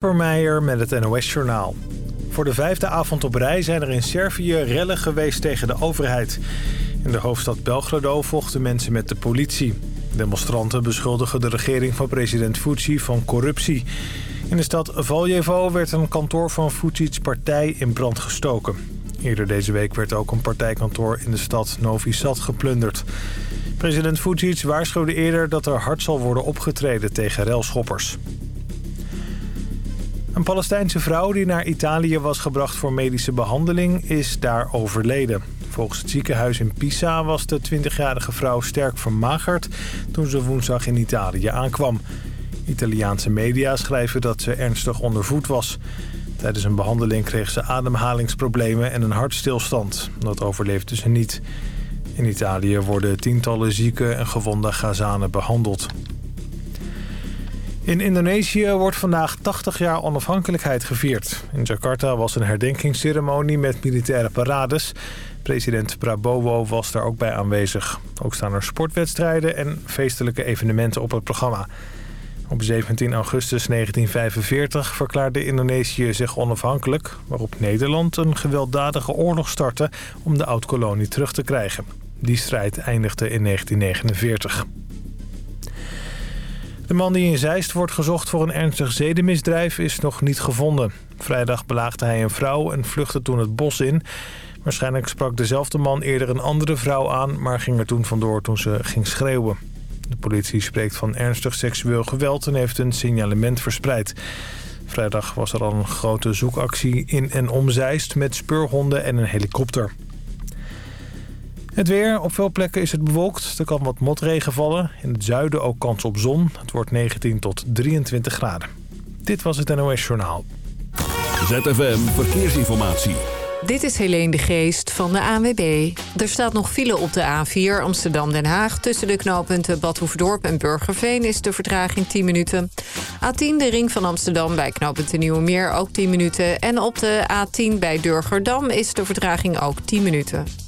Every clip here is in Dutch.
Meijer met het NOS-journaal. Voor de vijfde avond op rij zijn er in Servië rellen geweest tegen de overheid. In de hoofdstad Belgrado vochten mensen met de politie. Demonstranten beschuldigen de regering van president Vucic van corruptie. In de stad Valjevo werd een kantoor van Vucic's partij in brand gestoken. Eerder deze week werd ook een partijkantoor in de stad Novi Sad geplunderd. President Vucic waarschuwde eerder dat er hard zal worden opgetreden tegen relschoppers. Een Palestijnse vrouw die naar Italië was gebracht voor medische behandeling is daar overleden. Volgens het ziekenhuis in Pisa was de 20-jarige vrouw sterk vermagerd toen ze woensdag in Italië aankwam. Italiaanse media schrijven dat ze ernstig ondervoed was. Tijdens een behandeling kreeg ze ademhalingsproblemen en een hartstilstand. Dat overleefde ze niet. In Italië worden tientallen zieke en gewonde Gazanen behandeld. In Indonesië wordt vandaag 80 jaar onafhankelijkheid gevierd. In Jakarta was een herdenkingsceremonie met militaire parades. President Prabowo was daar ook bij aanwezig. Ook staan er sportwedstrijden en feestelijke evenementen op het programma. Op 17 augustus 1945 verklaarde Indonesië zich onafhankelijk... waarop Nederland een gewelddadige oorlog startte om de oud-kolonie terug te krijgen. Die strijd eindigde in 1949. De man die in Zeist wordt gezocht voor een ernstig zedenmisdrijf is nog niet gevonden. Vrijdag belaagde hij een vrouw en vluchtte toen het bos in. Waarschijnlijk sprak dezelfde man eerder een andere vrouw aan... maar ging er toen vandoor toen ze ging schreeuwen. De politie spreekt van ernstig seksueel geweld en heeft een signalement verspreid. Vrijdag was er al een grote zoekactie in en om Zeist met speurhonden en een helikopter. Het weer. Op veel plekken is het bewolkt. Er kan wat motregen vallen. In het zuiden ook kans op zon. Het wordt 19 tot 23 graden. Dit was het NOS Journaal. ZFM Verkeersinformatie. Dit is Helene de Geest van de ANWB. Er staat nog file op de A4 Amsterdam-Den Haag. Tussen de knooppunten Badhoefdorp en Burgerveen is de vertraging 10 minuten. A10 de ring van Amsterdam bij knooppunt Nieuwemeer ook 10 minuten. En op de A10 bij Durgerdam is de vertraging ook 10 minuten.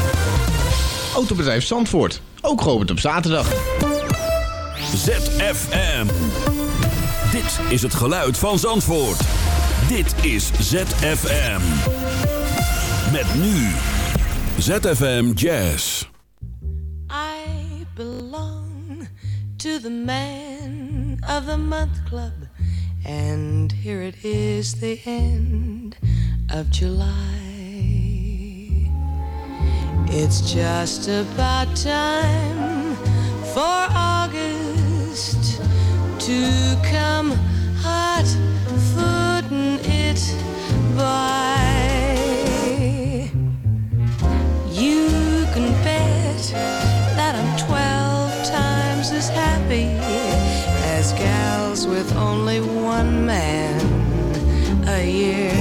Autobedrijf Zandvoort. Ook geopend op zaterdag. ZFM. Dit is het geluid van Zandvoort. Dit is ZFM. Met nu. ZFM Jazz. I belong to the man of the month club. And here it is the end of July. It's just about time for August to come hot footing it by. You can bet that I'm 12 times as happy as gals with only one man a year.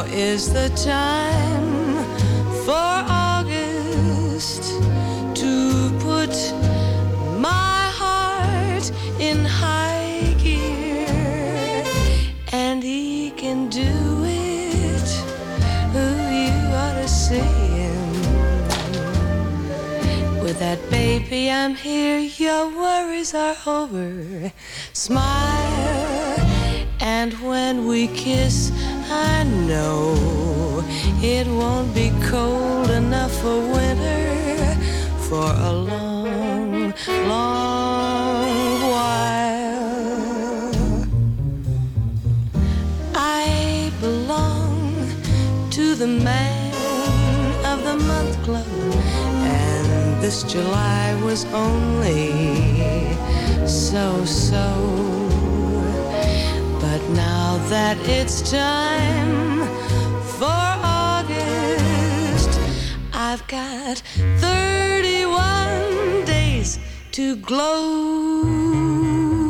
Now is the time for August to put my heart in high gear. And he can do it. Ooh, you ought to see him. With that baby, I'm here. Your worries are over. Smile. And when we kiss, I know it won't be cold enough for winter for a long, long while. I belong to the man of the month club, and this July was only so so. Now that it's time for August, I've got 31 days to glow.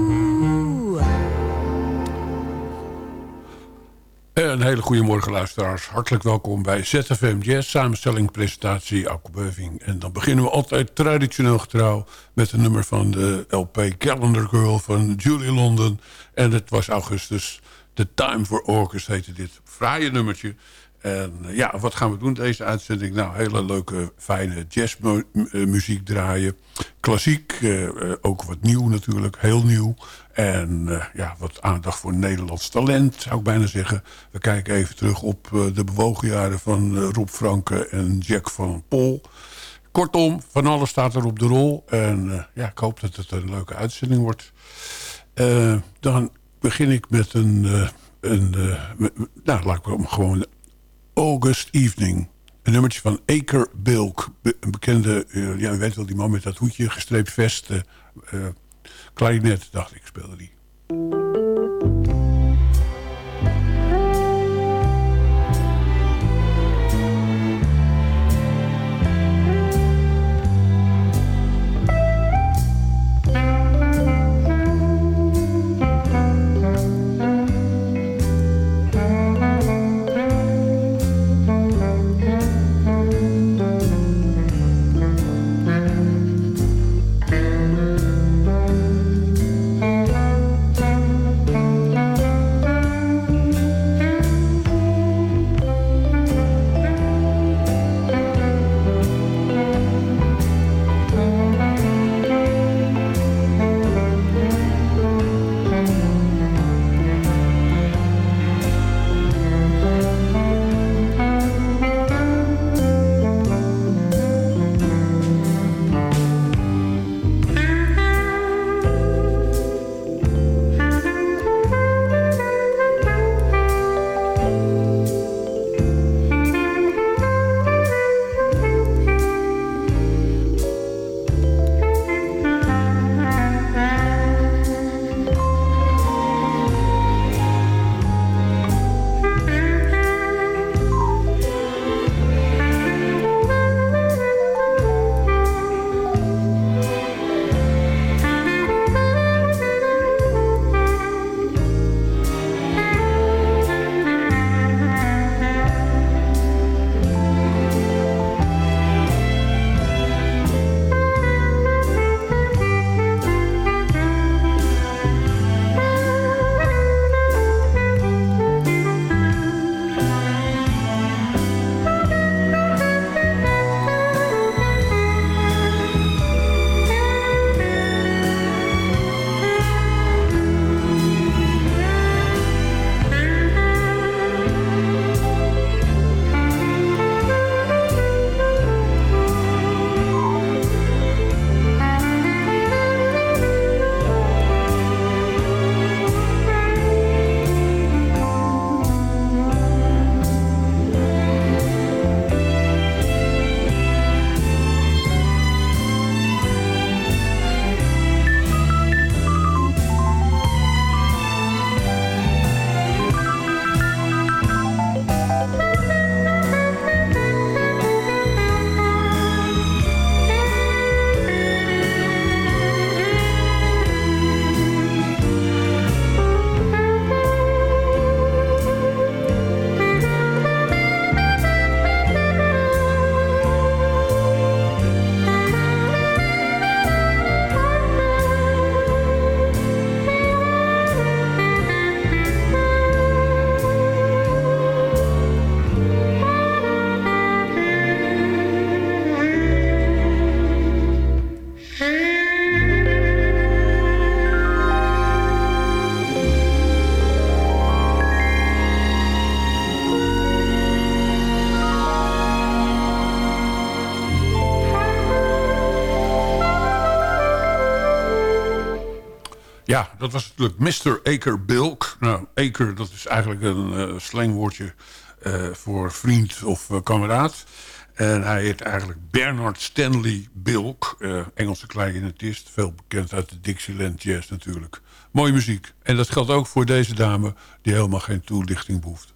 Een hele goede morgen luisteraars. Hartelijk welkom bij ZFM Jazz. Samenstelling, presentatie, Alko Beuving. En dan beginnen we altijd traditioneel getrouw... met een nummer van de LP Calendar Girl van Julie London. En het was augustus. The Time for August heette dit fraaie nummertje. En eh, ja, wat gaan we doen deze uitzending? Nou, hele leuke, fijne jazzmuziek draaien. Klassiek, eh, eh, ook wat nieuw natuurlijk, heel nieuw. En ja, wat aandacht voor Nederlands talent, zou ik bijna zeggen. We kijken even terug op de bewogen jaren van Rob Franke en Jack van Pol. Kortom, van alles staat er op de rol. En ja, ik hoop dat het een leuke uitzending wordt. dan begin ik met een... een nou, laat ik hem gewoon August Evening. Een nummertje van Aker Bilk. een bekende, uh, ja, u weet wel, die man met dat hoedje, gestreept vest. Klarinet, dacht ik, speelde die. Ja, dat was natuurlijk Mr. Aker Bilk. Nou, Aker, dat is eigenlijk een uh, slangwoordje uh, voor vriend of uh, kameraad. En hij heet eigenlijk Bernard Stanley Bilk. Engelse clarinetist, veel bekend uit de Dixieland Jazz natuurlijk. Mooie muziek. En dat geldt ook voor deze dame die helemaal geen toelichting behoeft.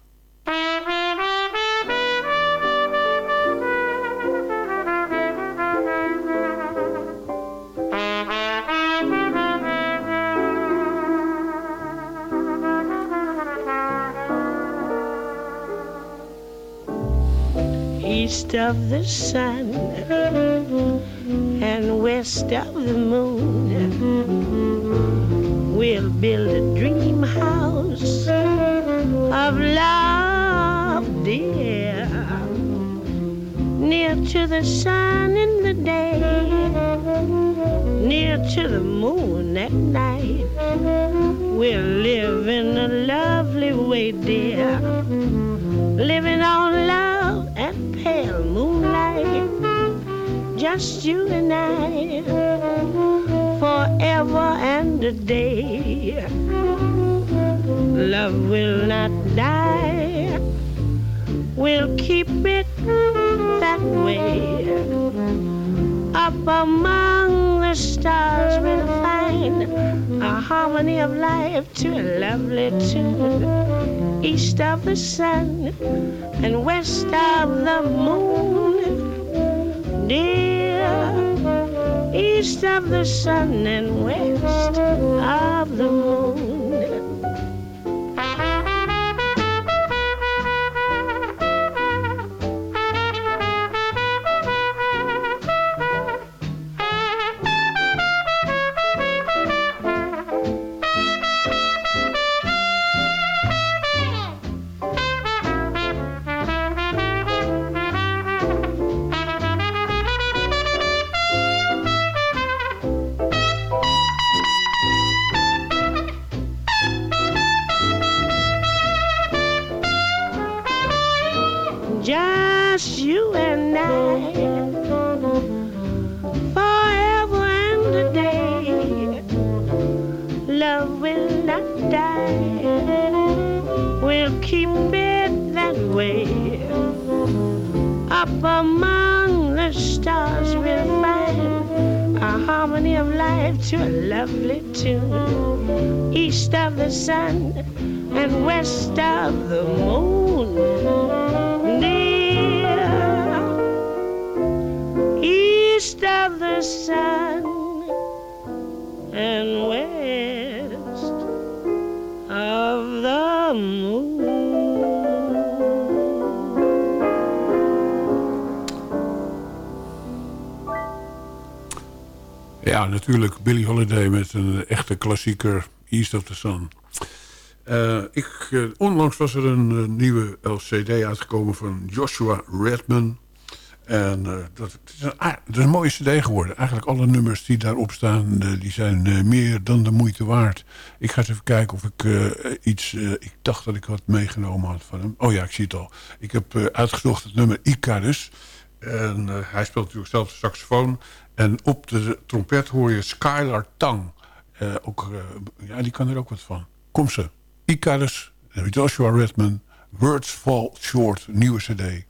East of the sun and west of the moon. We'll build a dream house of love, dear, near to the sun in the day, near to the moon at night. We'll live in a lovely way, dear, living on love pale moonlight, just you and I, forever and a day. Love will not die, we'll keep it that way. Up among the stars, we'll find a harmony of life to a lovely tune. East of the sun and west of the moon, dear. East of the sun and west of the moon. Natuurlijk Billy Holiday met een echte klassieker East of the Sun. Eh, ik, eh, onlangs was er een eh, nieuwe LCD uitgekomen van Joshua Redman. En dat, is, een, het is mooie cd geworden. Eigenlijk alle nummers die daarop staan, die zijn meer dan de moeite waard. Ik ga eens even kijken of ik iets... ik dacht dat ik wat meegenomen had van hem. Oh ja, ik zie het al. Ik heb uitgezocht het nummer Icarus. En eh, hij speelt natuurlijk zelf de saxofoon. En op de trompet hoor je Skylar Tang. Eh, ook, eh, ja, die kan er ook wat van. Kom ze. Icarus, Joshua Redman, Words Fall Short, nieuwe cd.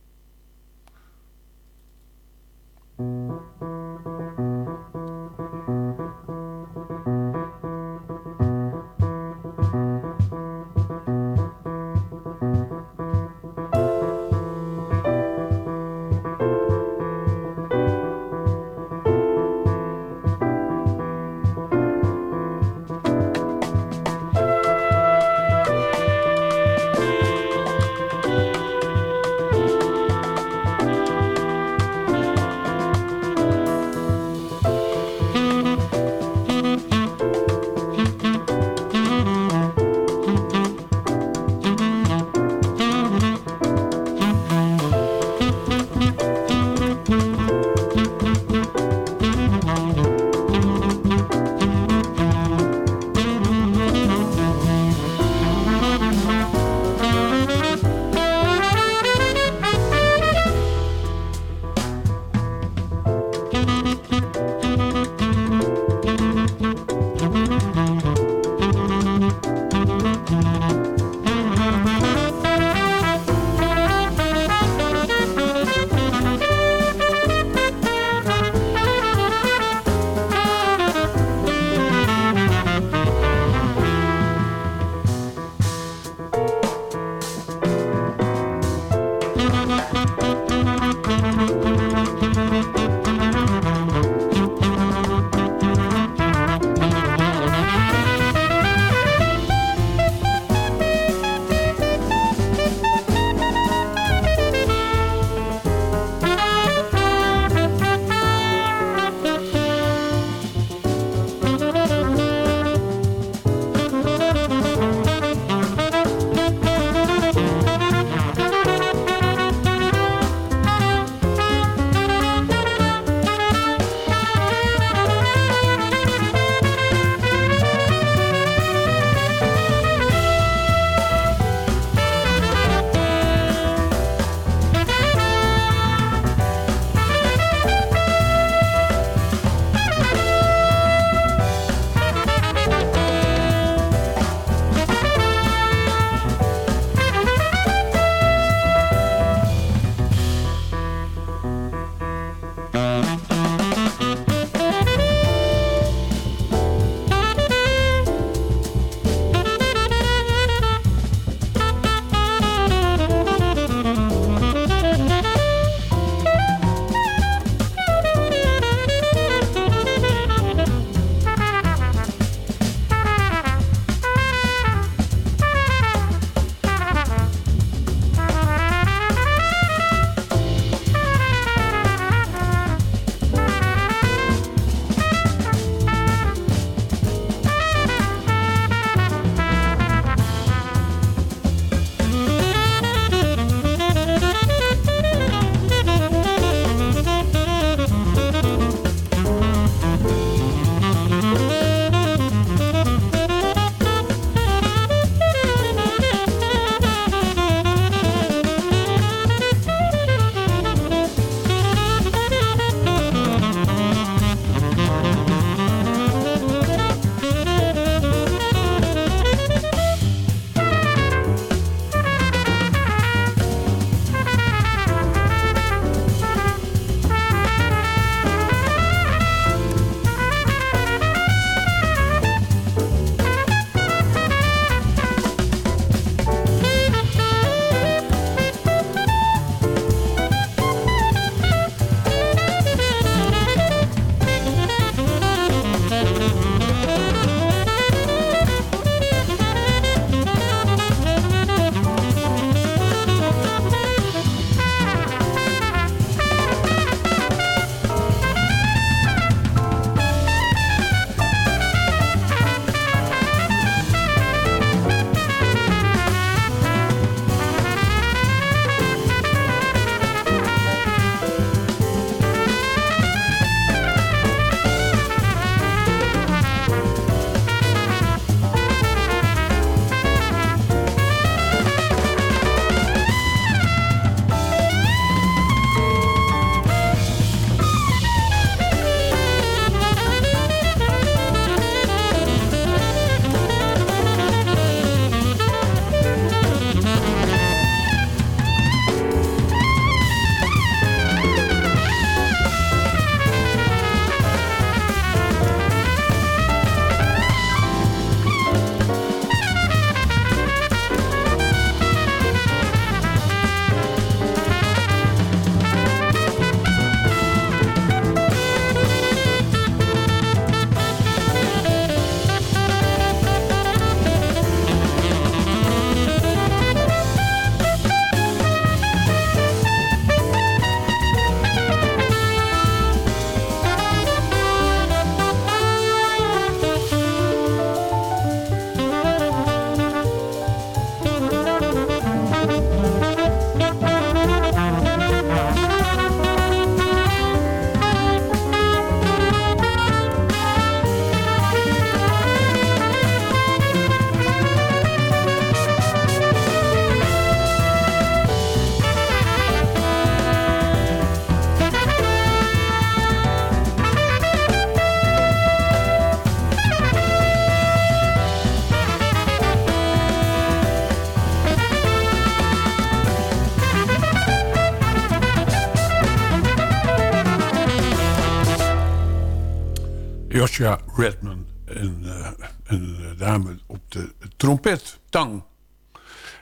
Trompet, tang.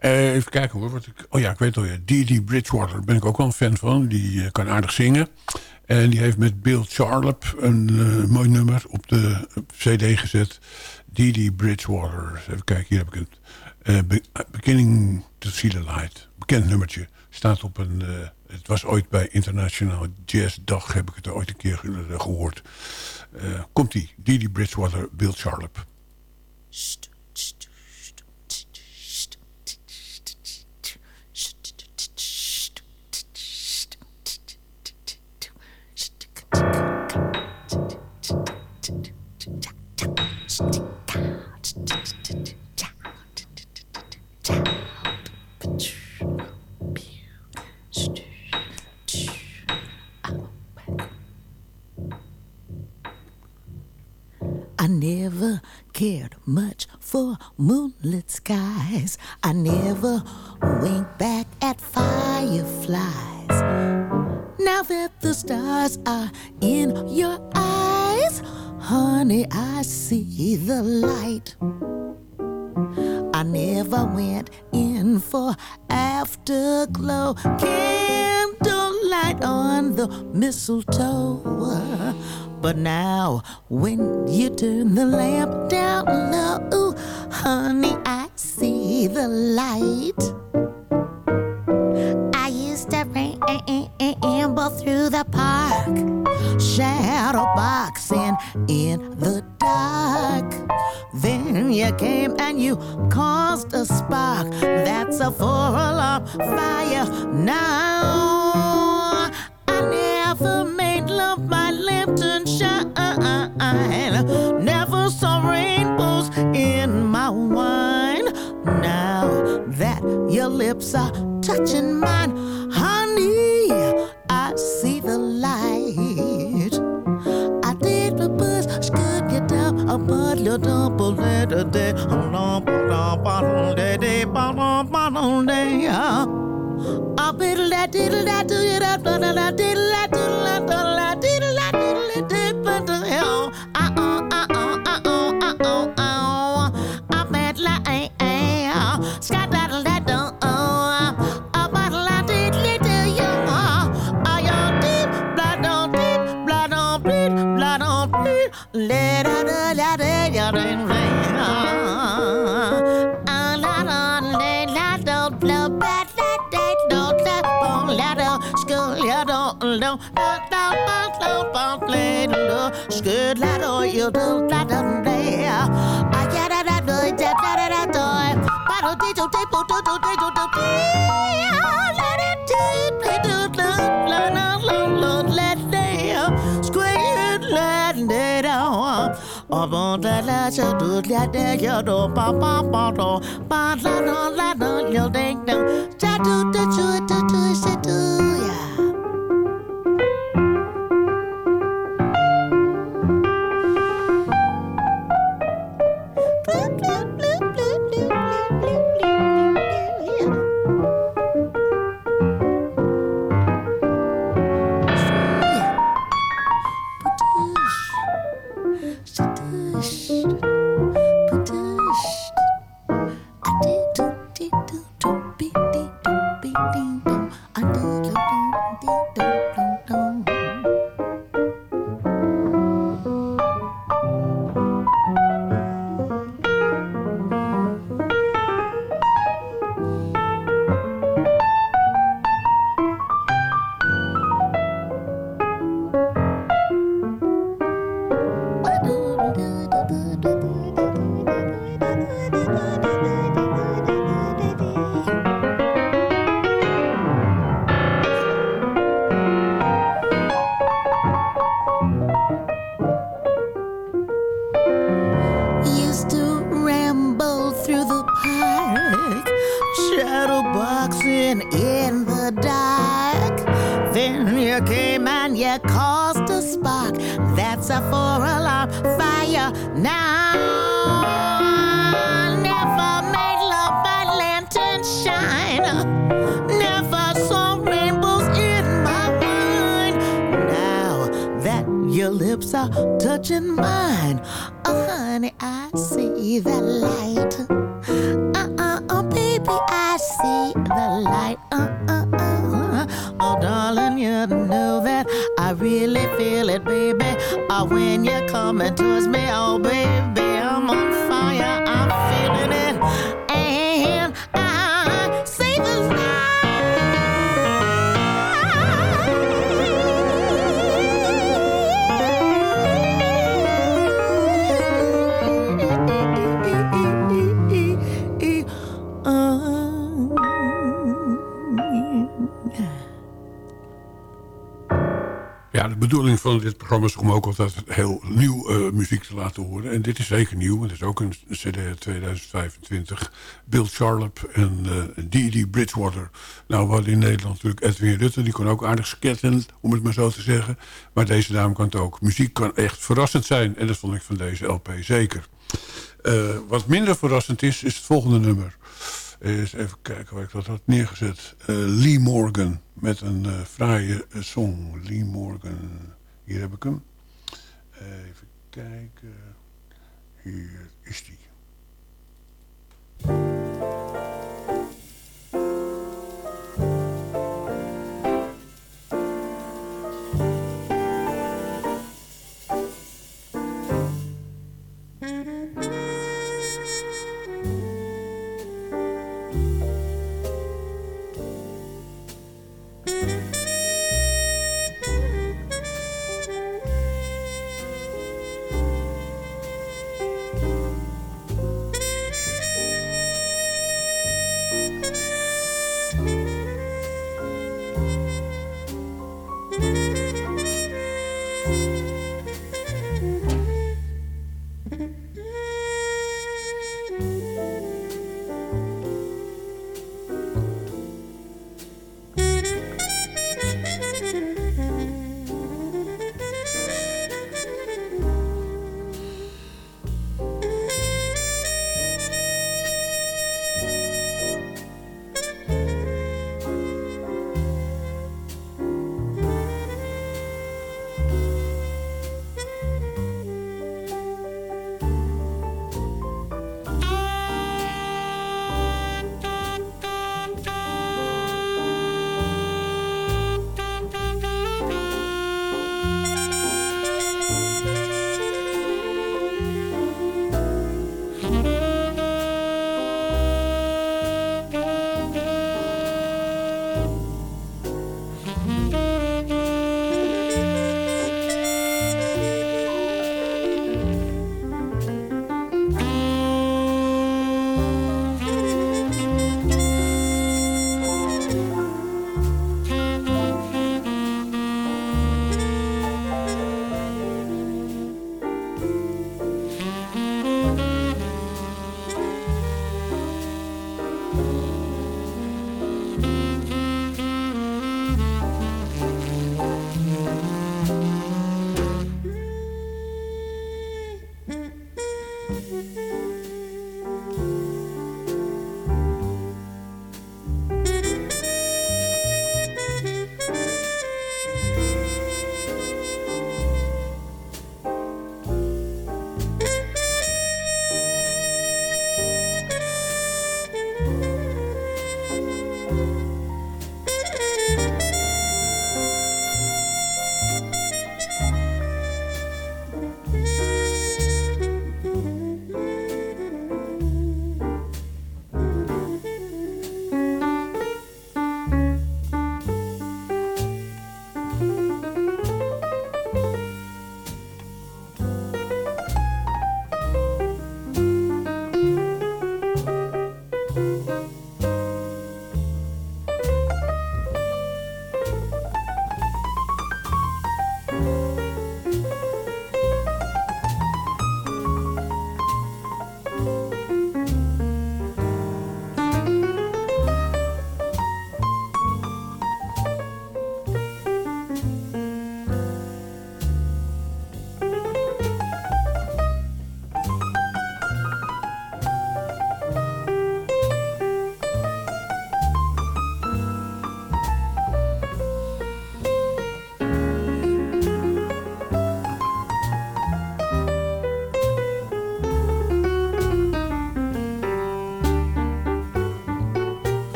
Uh, even kijken hoor. Wat ik, oh ja, ik weet al. Ja, Dee Bridgewater. Daar ben ik ook wel een fan van. Die uh, kan aardig zingen. En die heeft met Bill Charlap een uh, mooi nummer op de cd gezet. Dee Bridgewater. Even kijken, hier heb ik het. Be Beginning to See the Light. Bekend nummertje. Staat op een... het was ooit bij Internationaal Jazz Dag. Heb ik het ooit een keer gehoord. Komt-ie. Dee Bridgewater, Bill Charlap. Never cared much for moonlit skies. I never winked back at fireflies. Now that the stars are in your eyes, honey, I see the light. I never went in for afterglow, candlelight on the mistletoe. But now, when you turn the lamp down low, honey, I see the light. I used to ramble through the park, shadow boxing in the dark. Then you came and you caused a spark. That's a four alarm fire now never made love my Lipton shine. Never saw rainbows in my wine. Now that your lips are touching mine, honey, I see the light. I did the buzz, could get down a mud little double day, a day, day, day, diddle da diddle da diddle da diddle da diddle da diddle da Skød lad og jeg ved lad om det Og jeg da da ved det da da da da Bare det du det på du du det du du Lad det det det du du Lad det lad lad det Skød lad det da Og hvor der lad så du lad det jeg du Ba ba ba da Ba lad og lad og jeg det da Så du det du det du det du Ja It's a four-alarm Fire now. Never made love by lantern shine. Never saw rainbows in my wine. Now that your lips are touching mine, oh honey, I see the light. Uh uh oh, baby, I see the light. Uh uh uh. Oh darling, you know that I really feel it, baby. When you're coming towards me, oh, baby, bedoeling van dit programma is om ook altijd heel nieuw eh, muziek te laten horen. En dit is zeker nieuw. Het is ook een cd uit 2025. Bill Charlap en uh, Dee Bridgewater. Nou, we hadden in Nederland natuurlijk Edwin Rutte. Die kon ook aardig sketten, om het maar zo te zeggen. Maar deze dame kan het ook. Muziek kan echt verrassend zijn. En dat vond ik van deze LP zeker. Uh, wat minder verrassend is, is het volgende nummer. Eens even kijken waar ik dat had neergezet. Lee Morgan met een uh, fraaie song. Lee Morgan. Hier heb ik hem. even kijken. Hier is die.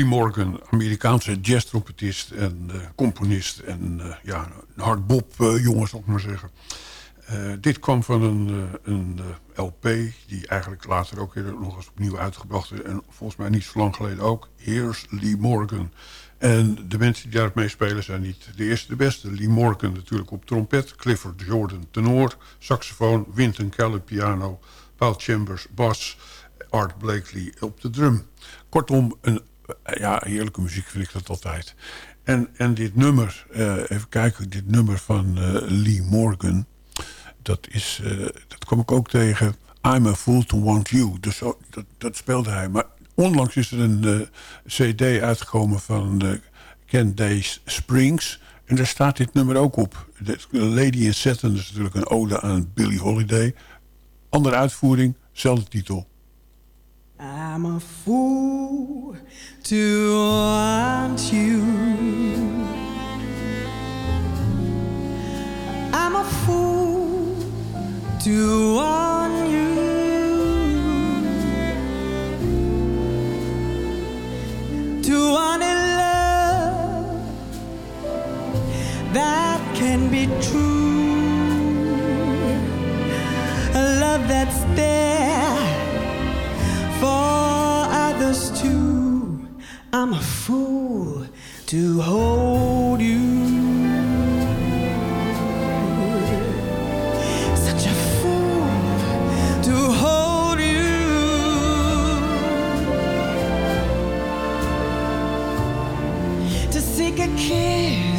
Lee Morgan, Amerikaanse jazztrompetist en uh, componist... en uh, ja, een hardbop uh, jongen, zal ik maar zeggen. dit kwam van een, een LP die eigenlijk later ook weer nog eens opnieuw uitgebracht is... en volgens mij niet zo lang geleden ook. Here's Lee Morgan. En de mensen die daarop meespelen zijn niet de eerste de beste. Lee Morgan natuurlijk op trompet, Clifford Jordan tenor... saxofoon, Wynton Kelly piano, Paul Chambers bas... Art Blakely op de drum. Kortom, een ja, heerlijke muziek vind ik dat altijd. En, en dit nummer, uh, even kijken, dit nummer van uh, Lee Morgan... dat, is, uh, dat kom ik ook tegen. I'm a fool to want you. Dus dat, dat speelde hij. Maar onlangs is er een cd uitgekomen van Ken Days Springs... En daar staat dit nummer ook op. Lady in Satin is natuurlijk een ode aan Billie Holiday. Andere uitvoering, zelfde titel. I'm a fool to want you. I'm a fool to want you. To want a love that can be true. A love that's there I'm a fool to hold you. Such a fool to hold you. To seek a kiss,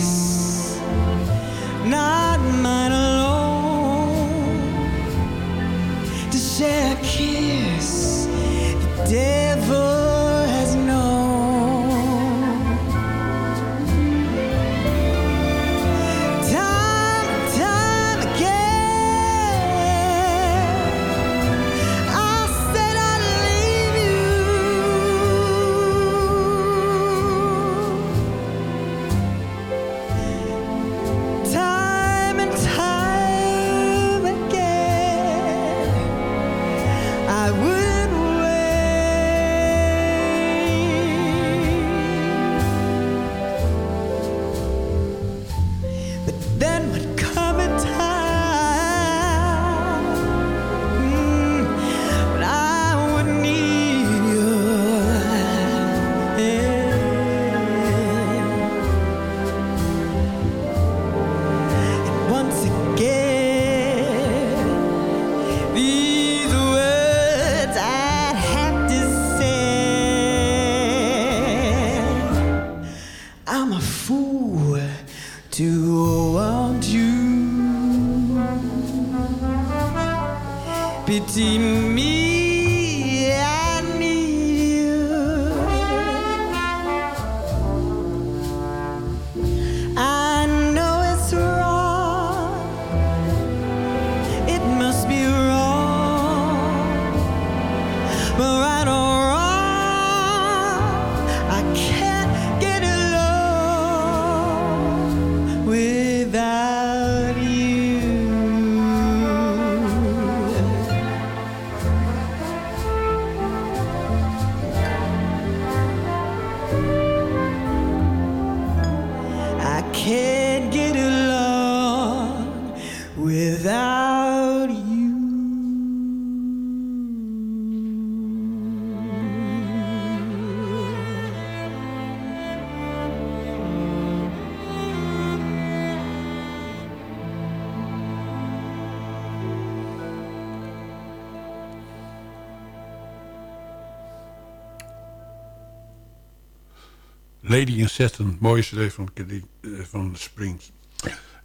Lady in Satin, mooie cd van, eh, van Springs.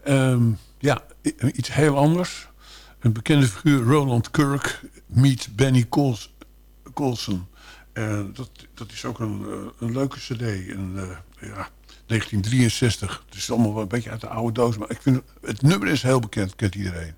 Ehm, ja, iets heel anders. Een bekende figuur, Roland Kirk, meet Benny Cols- Colson. Eh, dat, dat is ook een, eh, een leuke cd. En, eh, ja, 1963. Het is allemaal wel een beetje uit de oude doos. Maar ik vind, het- het nummer is heel bekend, kent iedereen.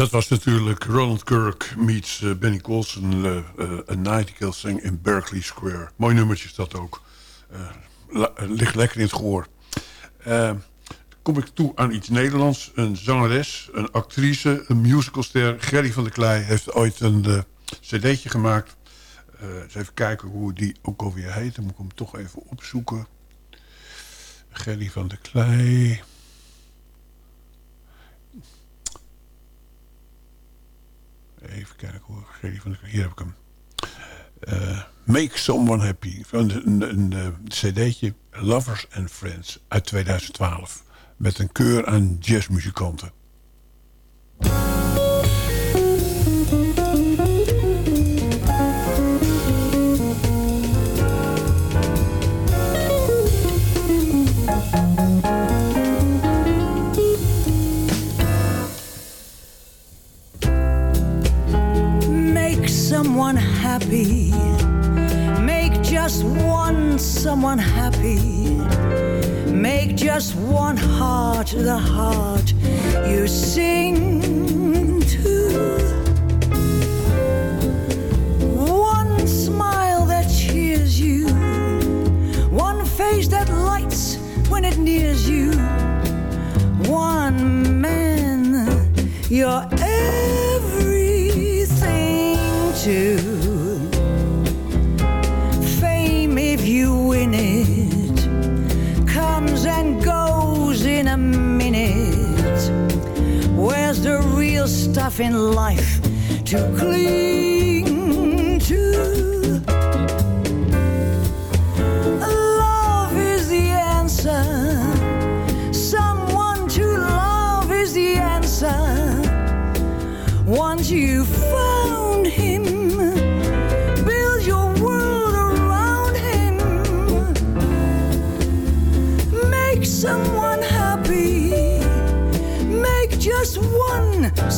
Dat was natuurlijk Ronald Kirk meets uh, Benny Colson... Uh, A Nightingale Sing in Berkeley Square. Mooi nummertje is dat ook. ligt lekker in het gehoor. kom ik toe aan iets Nederlands. Een zangeres, een actrice, een musicalster. Gerry van der Klei heeft ooit een cd'tje gemaakt. eens even kijken hoe die ook alweer heet. Dan moet ik hem toch even opzoeken. Gerry van der Klei... Even kijken hoor. Hier heb ik hem. Uh, Make Someone Happy. Van een, een, een cd'tje Lovers and Friends uit 2012. Met een keur aan jazzmuzikanten. Happy. Make just one someone happy. Make just one heart the heart you sing to. One smile that cheers you. One face that lights when it nears you. One man, you're everything to stuff in life to cling to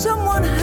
someone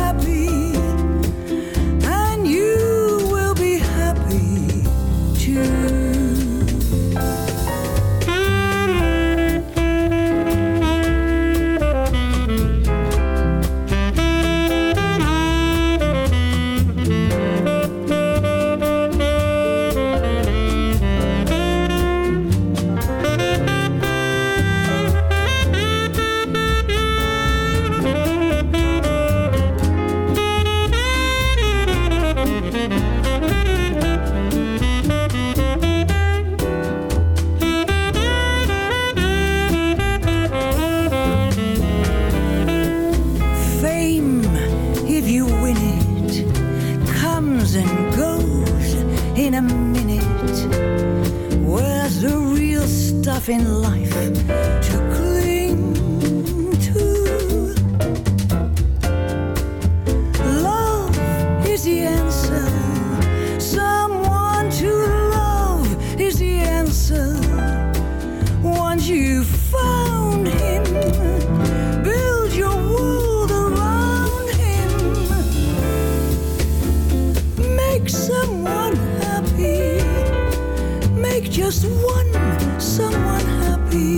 just one someone happy.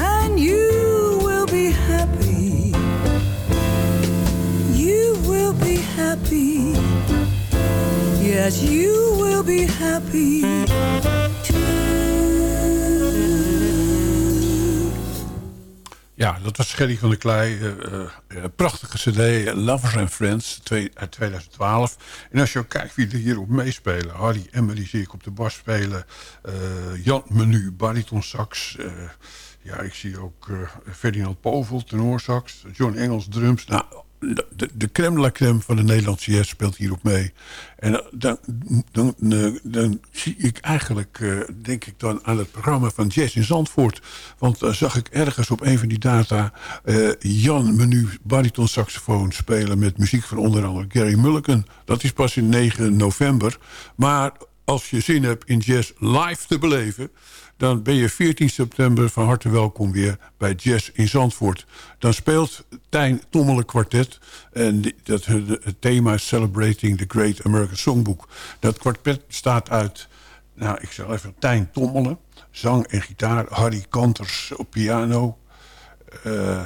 And you will be happy. You will be happy. Yes, you will be happy. Ja, dat was Gerry van der Klei. eh, eh, eh, prachtige cd, Lovers and Friends, uit 2012. En als je kijkt wie er hierop meespelen. Harry Emily zie ik op de bas spelen. Jan Menu, bariton sax. ja, ik zie ook Ferdinand Povel, tenorsax. John Engels, drums. Nou, de, de, crème la crème van de Nederlandse jazz speelt hierop mee. En eh, dan, dan, dan, dan zie ik eigenlijk, eh, denk ik dan aan het programma van Jazz in Zandvoort. Want dan zag ik ergens op een van die data eh, Jan Menu bariton saxofoon spelen met muziek van onder andere Gary Mulligan. Dat is pas in 9 november. Maar als je zin hebt in jazz live te beleven... dan ben je 14 september van harte welkom weer bij Jazz in Zandvoort. Dan speelt Tijn Tommelen kwartet. En dat, het thema is Celebrating the Great American Songbook. Dat kwartet bestaat uit, nou ik zal even, Tijn Tommelen... zang en gitaar, Harry Kanters op piano... eh,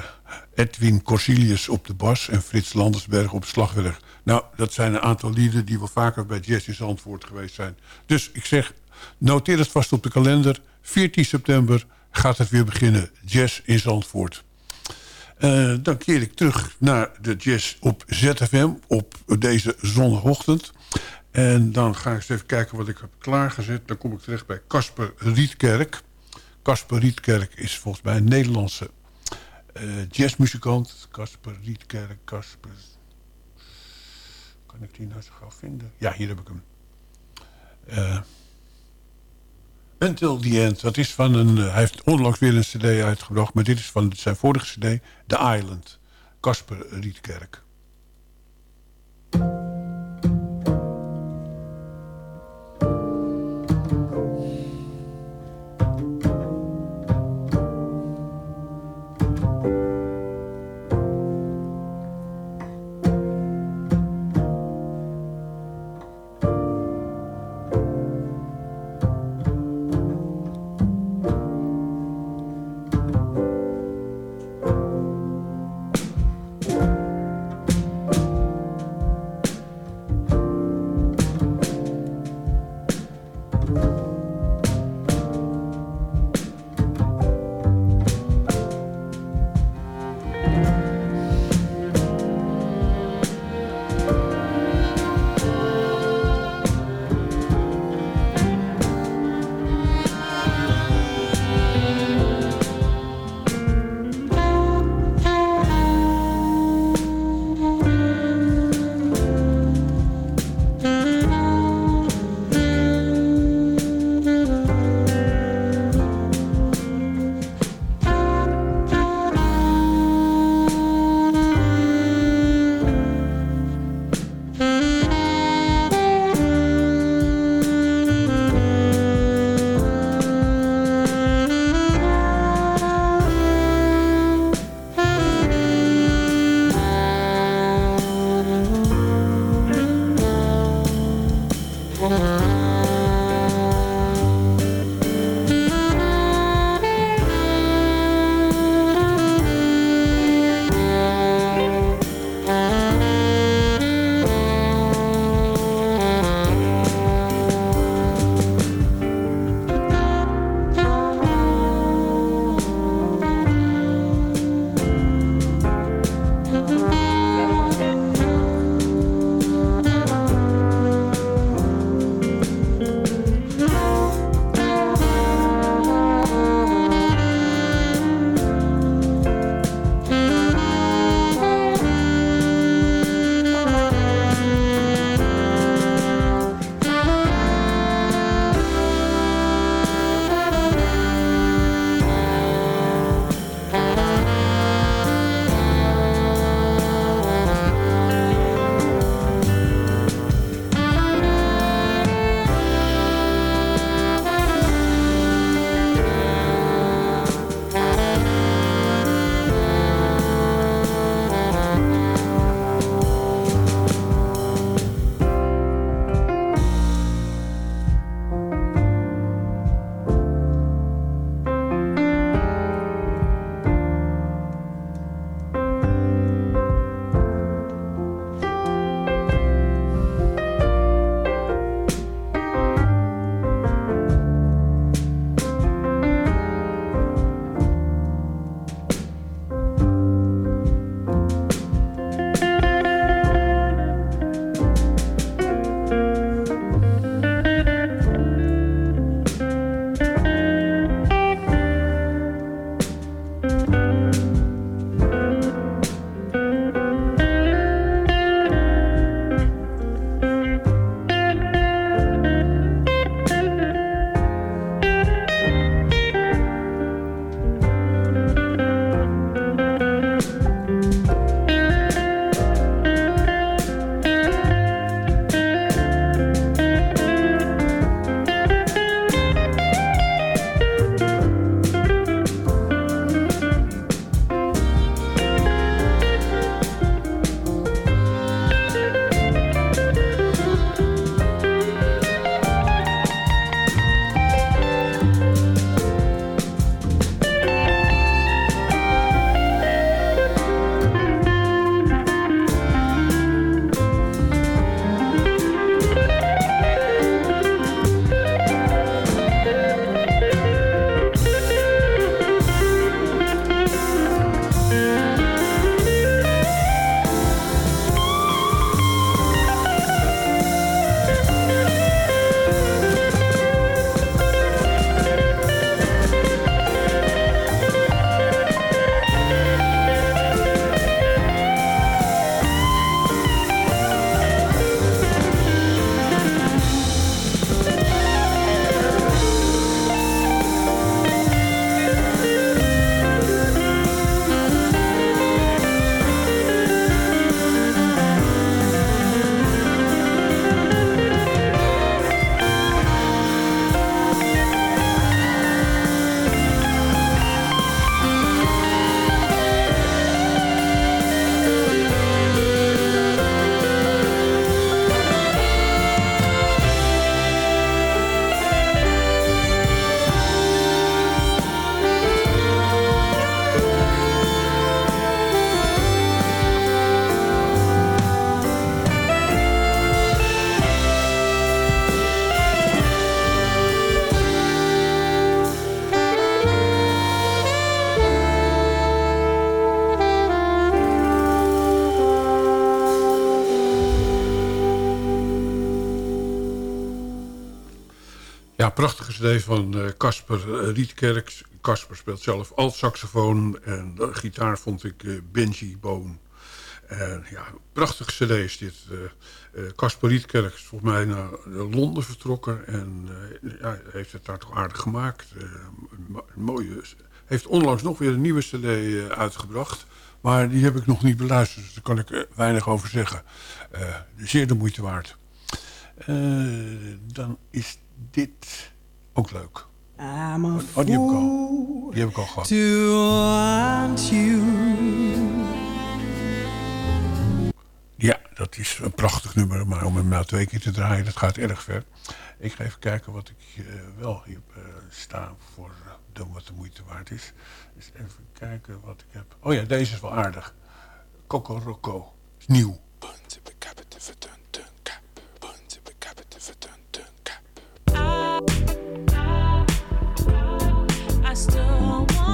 Edwin Corsilius op de bas en Frits Landersberg op slagwerk. Nou, dat zijn een aantal lieden die wel vaker bij Jazz in Zandvoort geweest zijn. Dus ik zeg, noteer het vast op de kalender. 14 september gaat het weer beginnen. Jazz in Zandvoort. Uh, dan keer ik terug naar de jazz op ZFM op deze zondagochtend. En dan ga ik eens even kijken wat ik heb klaargezet. Dan kom ik terecht bij Casper Rietkerk. Casper Rietkerk is volgens mij een Nederlandse uh, jazzmuzikant. Casper Rietkerk, Casper... Kan ik die nou zo gauw vinden? Ja, hier heb ik hem. Uh, Until the End. Dat is van een, uh, hij heeft onlangs weer een cd uitgebracht. Maar dit is van zijn vorige cd. The Island. Casper Rietkerk. Ja, prachtige cd van eh, Casper uh, Rietkerk. Casper speelt zelf alt-saxofoon en de gitaar vond ik uh, Benji Bone. En ja, prachtige cd is dit. Casper Rietkerk is volgens mij naar Londen vertrokken en ja, heeft het daar toch aardig gemaakt. een mooie, heeft onlangs nog weer een nieuwe cd uitgebracht. Maar die heb ik nog niet beluisterd, dus daar kan ik weinig over zeggen. zeer de moeite waard. dan is dit ook leuk. I'm a oh, die heb ik al, die heb ik al gehad. To want you. Ja, dat is een prachtig nummer, maar om hem nou twee keer te draaien, dat gaat erg ver. Ik ga even kijken wat ik uh, wel hier uh, staan voor uh, de, wat de moeite waard is. Dus even kijken wat ik heb. Oh ja, deze is wel aardig. Coco Rocco. Is nieuw. Ja,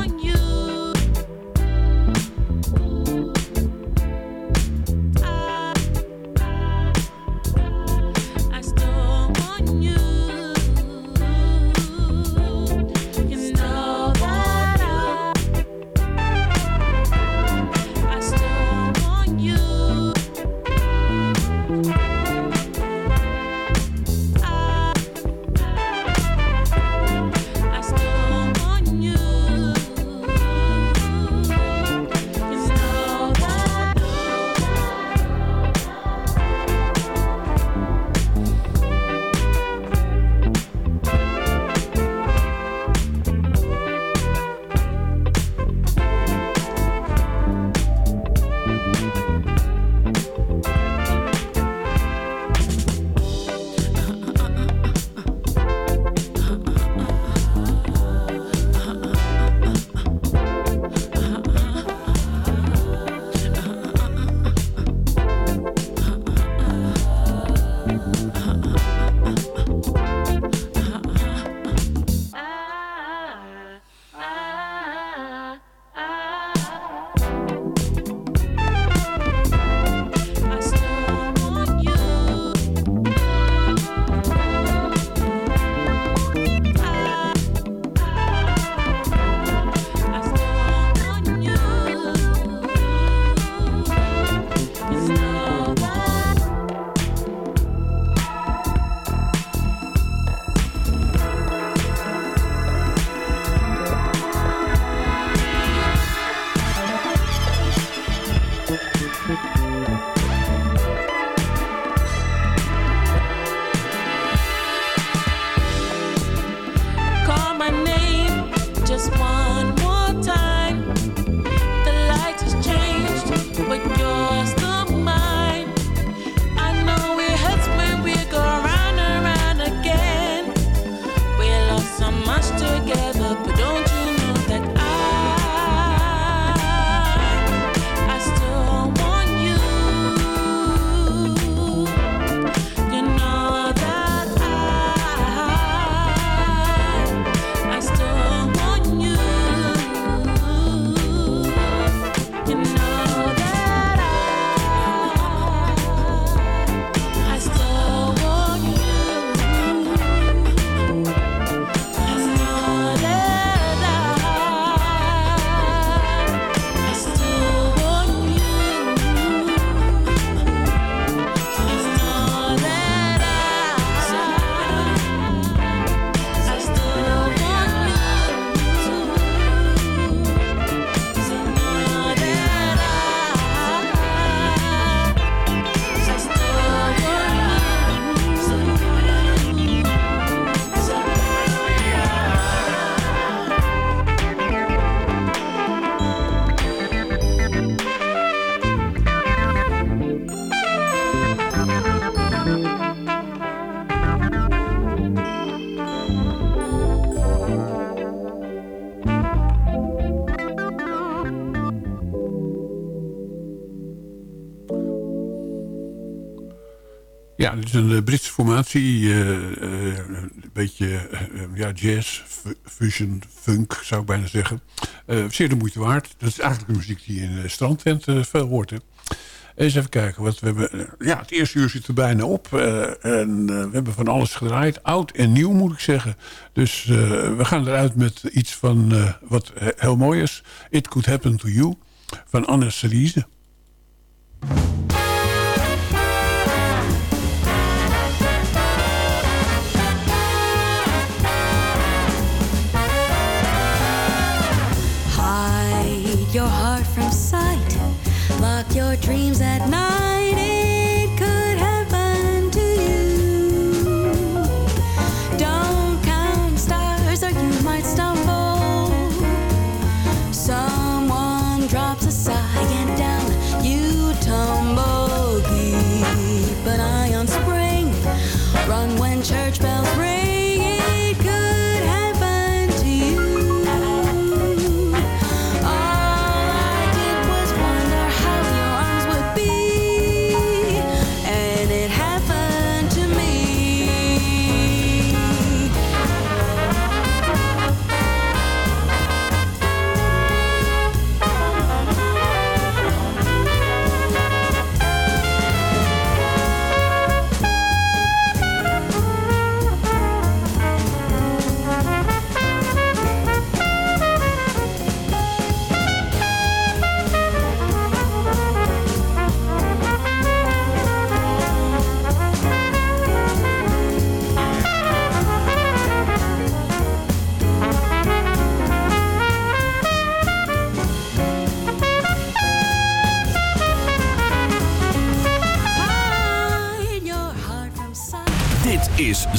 het is een Britse formatie. Uh, uh, een beetje ja, jazz, fusion, funk zou ik bijna zeggen. zeer de moeite waard. Dat is eigenlijk de muziek die in Strandtent veel hoort. Hè. Eens even kijken. Wat we hebben, ja, het eerste uur zit er bijna op. eh, en eh, we hebben van alles gedraaid. Oud en nieuw moet ik zeggen. Dus eh, we gaan eruit met iets van eh, wat he- heel mooi is. It Could Happen To You van Anne Cerise. Dreams at night.